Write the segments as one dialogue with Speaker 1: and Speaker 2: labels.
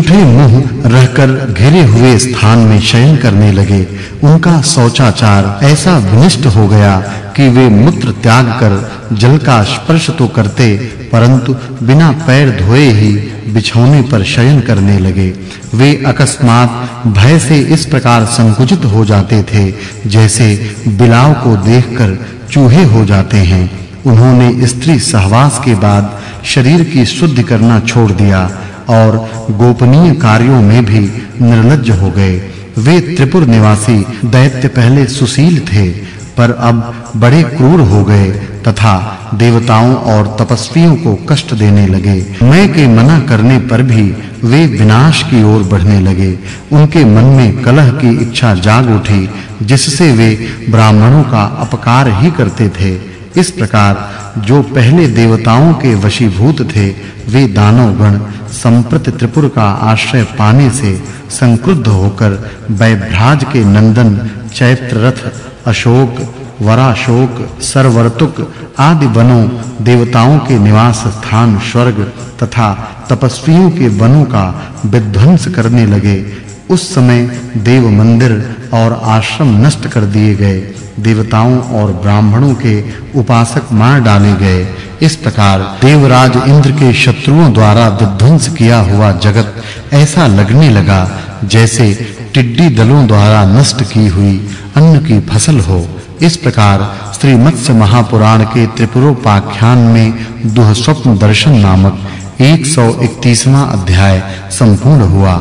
Speaker 1: झूठे मुँह रहकर घिरे हुए स्थान में शयन करने लगे। उनका शौचाचार ऐसा विनिष्ट हो गया कि वे मूत्र त्याग कर जल का स्पर्श तो करते, परंतु बिना पैर धोए ही बिछौने पर शयन करने लगे। वे अकस्मात भय से इस प्रकार संकुचित हो जाते थे, जैसे बिलाव को देखकर चूहे हो जाते हैं। उन्होंने स्त्री सहवास के बाद शरीर की शुद्धि करना छोड़ दिया। और गोपनीय कार्यों में भी निर्लज्ज हो गए। वे त्रिपुर निवासी दैत्य पहले सुशील थे, पर अब बड़े क्रूर हो गए तथा देवताओं और तपस्वियों को कष्ट देने लगे। मैं के मना करने पर भी वे विनाश की ओर बढ़ने लगे। उनके मन में कलह की इच्छा जाग उठी, जिससे वे ब्राह्मणों का अपकार ही करते थे। इस प्रकार जो पहले देवताओं के वशीभूत थे, वे दानव गण संप्रति त्रिपुर का आश्रय पाने से संक्रुद्ध होकर वैभ्राज के नंदन चैत्र रथ अशोक, वराशोक, सरवर्तुक आदि वनों, देवताओं के निवास स्थान, स्वर्ग तथा तपस्वियों के वनों का विध्वंस करने लगे। उस समय देव मंदिर और आश्रम नष्ट कर दिए गए। देवताओं और ब्राह्मणों के उपासक मार डाले गए। इस प्रकार देवराज इंद्र के शत्रुओं द्वारा विध्वंस किया हुआ जगत ऐसा लगने लगा, जैसे टिड्डी दलों द्वारा नष्ट की हुई अन्न की फ़सल हो। इस प्रकार श्री मत्स्य महापुराण के त्रिपुरोपाख्यान में दुहस्वप्न दर्शन नामक 131वां अध्याय संपूर्ण हुआ।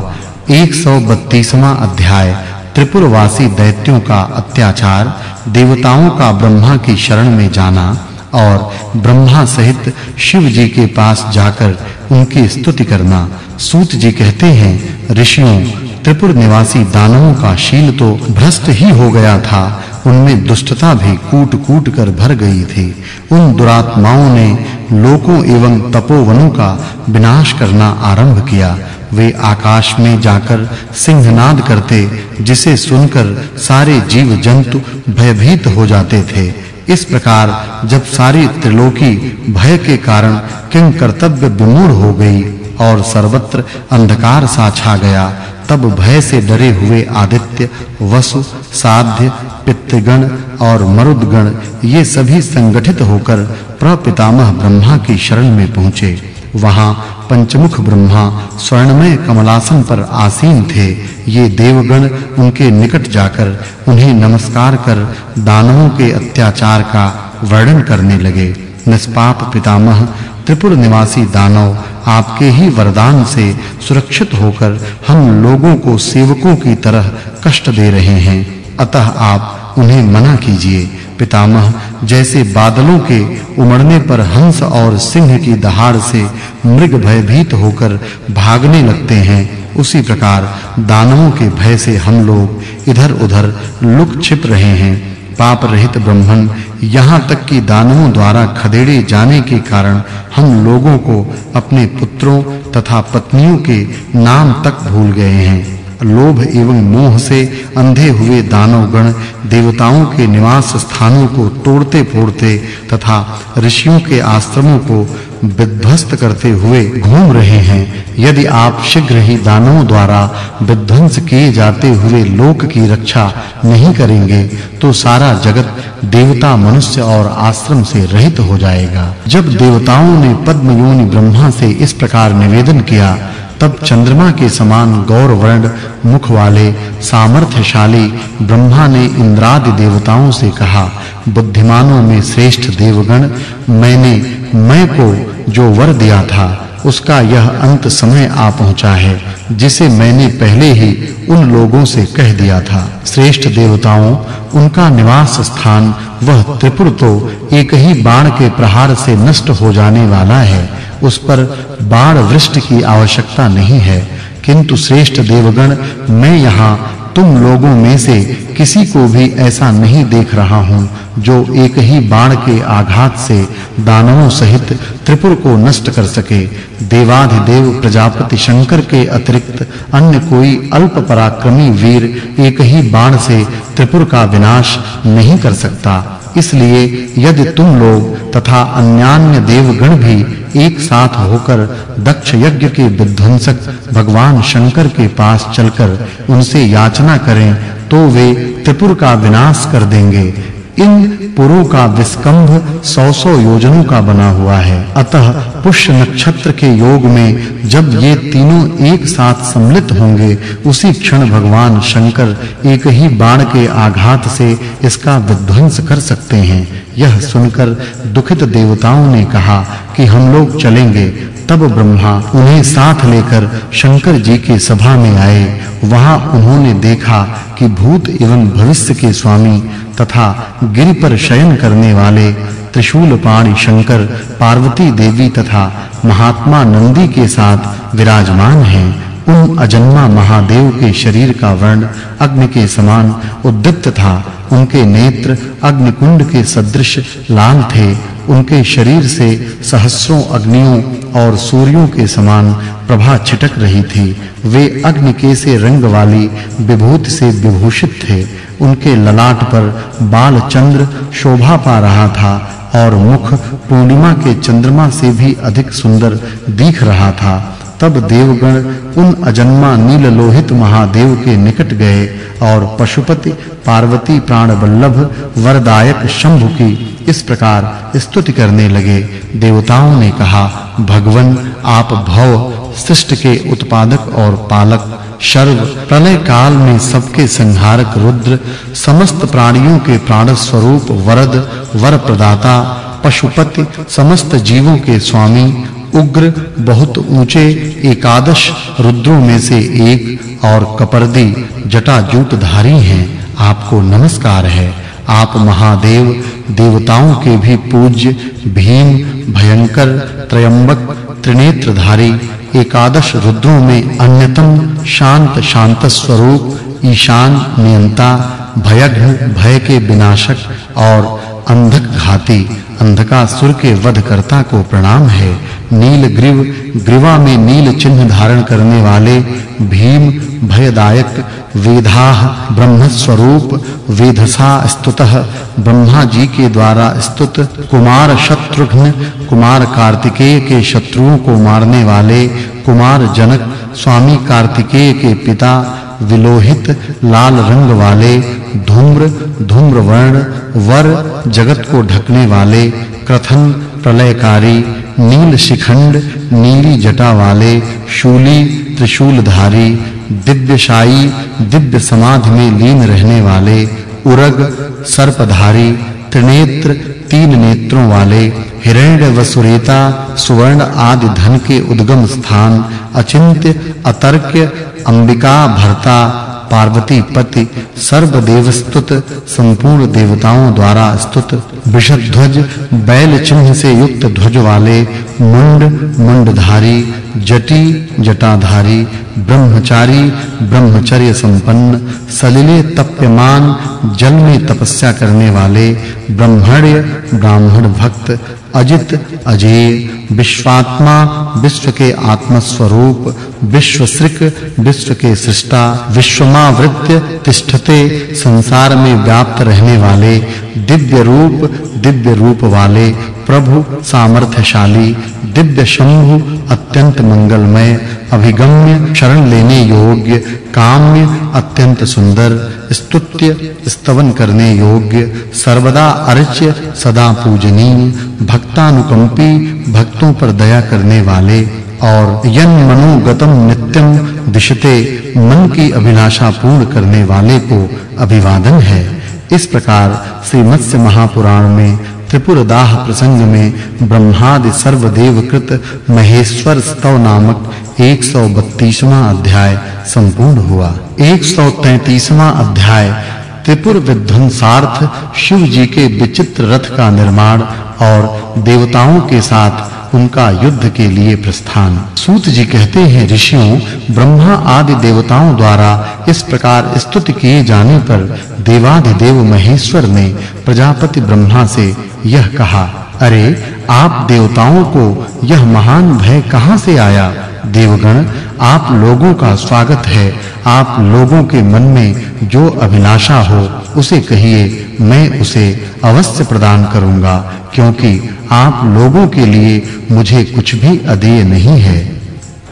Speaker 1: 132वां अध्याय त्रिपुरवासी दैत्यों का अत्याचार, देवताओं का ब्रह्मा की शरण में जाना और ब्रह्मा सहित शिव जी के पास जाकर उनकी स्तुति करना। सूत जी कहते हैं, ऋषियों, त्रिपुर निवासी दानवों का शील तो भ्रष्ट ही हो गया था। उनमें दुष्टता भी कूट-कूट कर भर गई थी। उन दुरात्माओं ने लोकों एवं तपोवनों का विनाश करना आरंभ किया। वे आकाश में जाकर सिंहनाद करते, जिसे सुनकर सारे जीव जंतु भयभीत हो जाते थे। इस प्रकार जब सारी त्रिलोकी भय के कारण किंग कर्तव्य विमूढ़ हो गई और सर्वत्र अंधकार सा छा गया, तब भय से डरे हुए आदित्य, वसु, साध्य, पितृगण और मरुदगण ये सभी संगठित होकर प्रपितामह ब्रह्मा की शरण में पहुँचे। वहाँ पंचमुख ब्रह्मा स्वर्णमय कमलासन पर आसीन थे। ये देवगण उनके निकट जाकर उन्हें नमस्कार कर दानवों के अत्याचार का वर्णन करने लगे। निष्पाप पितामह, त्रिपुर निवासी दानव, आपके ही वरदान से सुरक्षित होकर हम लोगों को सेवकों की तरह कष्ट दे रहे हैं। अतः आप उन्हें मना कीजिए। पितामह, जैसे बादलों के उमड़ने पर हंस और सिंह की दहाड़ से मृग भयभीत होकर भागने लगते हैं, उसी प्रकार दानवों के भय से हम लोग इधर-उधर लुक छिप रहे हैं। पाप रहित ब्रह्मन यहाँ तक कि दानवों द्वारा खदेड़े जाने के कारण हम लोगों को अपने पुत्रों तथा पत्नियों के नाम तक भूल गए हैं। लोभ एवं मोह से अंधे हुए दानव गण देवताओं के निवास स्थानों को तोड़ते फोड़ते तथा ऋषियों के आश्रमों को विध्वस्त करते हुए घूम रहे हैं। यदि आप शीघ्र ही दानवों द्वारा विध्वंस किए जाते हुए लोक की रक्षा नहीं करेंगे तो सारा जगत देवता मनुष्य और आश्रम से रहित हो जाएगा। जब देवताओं ने पद्मयोनि ब्रह्मा से इस प्रकार निवेदन किया तब चंद्रमा के समान गौर वर्ण मुख वाले सामर्थ्यशाली, ब्रह्मा ने इंद्रादि देवताओं से कहा, बुद्धिमानों में श्रेष्ठ देवगण, मैंने, मैं को जो वर दिया था, उसका यह अंत समय आ पहुँचा है, जिसे मैंने पहले ही उन लोगों से कह दिया था। श्रेष्ठ देवताओं, उनका निवास स्थान, वह त्रिपुर तो एक ही बाण के प्रहार से नष्ट हो जाने वाला है। उस पर बाण वृष्टि की आवश्यकता नहीं है। किंतु श्रेष्ठ देवगण, मैं यहाँ तुम लोगों में से किसी को भी ऐसा नहीं देख रहा हूँ, जो एक ही बाण के आघात से दानवों सहित त्रिपुर को नष्ट कर सके। देवाधिदेव प्रजापति शंकर के अतिरिक्त अन्य कोई अल्प पराक्रमी वीर एक ही बाण से त्रिपुर का विनाश नहीं कर सकता। इसलिए यदि तुम लोग तथा अन्यान्य देवगण भी एक साथ होकर दक्ष यज्ञ के विध्वंसक भगवान शंकर के पास चलकर उनसे याचना करें तो वे त्रिपुर का विनाश कर देंगे। इन पुरों का विस्कंभ सौ सौ योजनों का बना हुआ है। अतः पुष्य नक्षत्र के योग में जब ये तीनों एक साथ सम्मिलित होंगे, उसी क्षण भगवान शंकर एक ही बाण के आघात से इसका विध्वंस कर सकते हैं। यह सुनकर दुखित देवताओं ने कहा कि हम लोग चलेंगे तब ब्रह्मा उन्हें साथ लेकर शंकर जी की सभा में आए। वहाँ उन्होंने देखा कि भूत एवं भविष्य के स्वामी तथा गिरि पर शयन करने वाले त्रिशूल पाणी शंकर, पार्वती देवी तथा महात्मा नंदी के साथ विराजमान हैं। उन अजन्मा महादेव के शरीर का वर्ण अग्नि के समान उद्दीप्त था। उनके नेत्र अग्निकुंड के सदृश लाल थे। उनके शरीर से सहस्रों अग्नियों और सूर्यों के समान प्रभा छिटक रही थी। वे अग्नि के से रंग वाली विभूति से विभूषित थे। उनके ललाट पर बाल चंद्र शोभा पा रहा था और मुख पूर्णिमा के चंद्रमा से भी अधिक सुंदर दिख रहा था। तब देवगण उन अजन्मा नील लोहित महादेव के निकट गए और पशुपति, पार्वती प्राण वल्लभ वरदायक शंभु की इस प्रकार स्तुति करने लगे। देवताओं ने कहा, भगवन, आप भव, सृष्टि के उत्पादक और पालक, शर्व, प्रलय काल में सबके संहारक रुद्र, समस्त प्राणियों के प्राण स्वरूप वरद वर प्रदाता पशुपति, समस्त जीवों के स्वामी, उग्र, बहुत ऊँचे, एकादश, रुद्रों में से एक और कपर्दी, जटाजूटधारी हैं। आपको नमस्कार है। आप महादेव देवताओं के भी पूज्य, भीम, भयंकर, त्रयंबक, त्रिनेत्रधारी, एकादश रुद्रों में अन्यतम शांत शांत स्वरूप, ईशान नियंता भयघ भय के विनाशक और अंधक घाती अंधकासुर के वधकर्ता को प्रणाम है। नील ग्रीव, ग्रीवा में नील चिन्ह धारण करने वाले, भीम, भयदायक वेदाह ब्रह्म स्वरूप वेधसा स्तुतः, ब्रह्मा जी के द्वारा स्तुत कुमार शत्रुघ्न, कुमार कार्तिकेय के शत्रुओं को मारने वाले, कुमार जनक, स्वामी कार्तिकेय के पिता विलोहित लाल रंग वाले, धूम्र धूम्र वर्ण वर, जगत को ढकने वाले क्रथन प्रलयकारी, नील शिखंड, नीली जटा वाले, शूली, त्रिशूलधारी दिव्यशाई दिव्य समाधि में लीन रहने वाले, उरग, सर्पधारी त्रिनेत्र, तीन नेत्रों वाले हिरण्य वसुरेता सुवर्ण आदि धन के उद्गम स्थान, अचिंत्य, अतर्क्य, अंबिका भरता पार्वती पति सर्व देवस्तुत संपूर्ण देवताओं द्वारा स्तुत। विषध्वज बैल चिन्ह से युक्त ध्वज वाले, मुंड, मुंडधारी, जटी, जटाधारी, ब्रह्मचारी, ब्रह्मचर्य संपन्न, सलिले तप्यमान, जल में तपस्या करने वाले, ब्रह्मण्य, ब्राह्मण भक्त, अजित, अजय, विश्वात्मा, विश्व के आत्म स्वरूप विश्वसृक, विश्व के सृष्टा, विश्वमावृत्य, तिष्ठते, संसार में व्याप्त रहने वाले दिव्य रूप दिव्य रूप वाले प्रभु सामर्थ्यशाली दिव्य शंभु अत्यंत मंगलमय, अभिगम्य, शरण लेने योग्य, काम्य, अत्यंत सुंदर, स्तुत्य, स्तवन करने योग्य, सर्वदा अर्च्य, सदा पूजनीय, भक्तानुकंपी, भक्तों पर दया करने वाले और यन मनोगतम नित्यम दिशते मन की अभिलाषा पूर्ण करने वाले को अभिवादन है। इस प्रकार श्री मत्स्य महापुराण में, त्रिपुरदाह प्रसंग में, ब्रह्मादि सर्वदेव कृत महेश्वर स्तव नामक 132वां अध्याय संपूर्ण हुआ। 133वां अध्याय, त्रिपुर विध्वंसार्थ शिव जी के विचित्र रथ का निर्माण और देवताओं के साथ उनका युद्ध के लिए प्रस्थान। सूत जी कहते हैं, ऋषियों, ब्रह्मा आदि देवताओं द्वारा इस प्रकार स्तुति किए जाने पर देवाधिदेव महेश्वर ने प्रजापति ब्रह्मा से यह कहा, अरे, आप देवताओं को यह महान भय कहाँ से आया? देवगण, आप लोगों का स्वागत है। आप लोगों के मन में जो अभिलाषा हो, उसे कहिए मैं उसे अवश्य प्रदान करूँगा, क्योंकि आप लोगों के लिए मुझे कुछ भी अधेय नहीं है।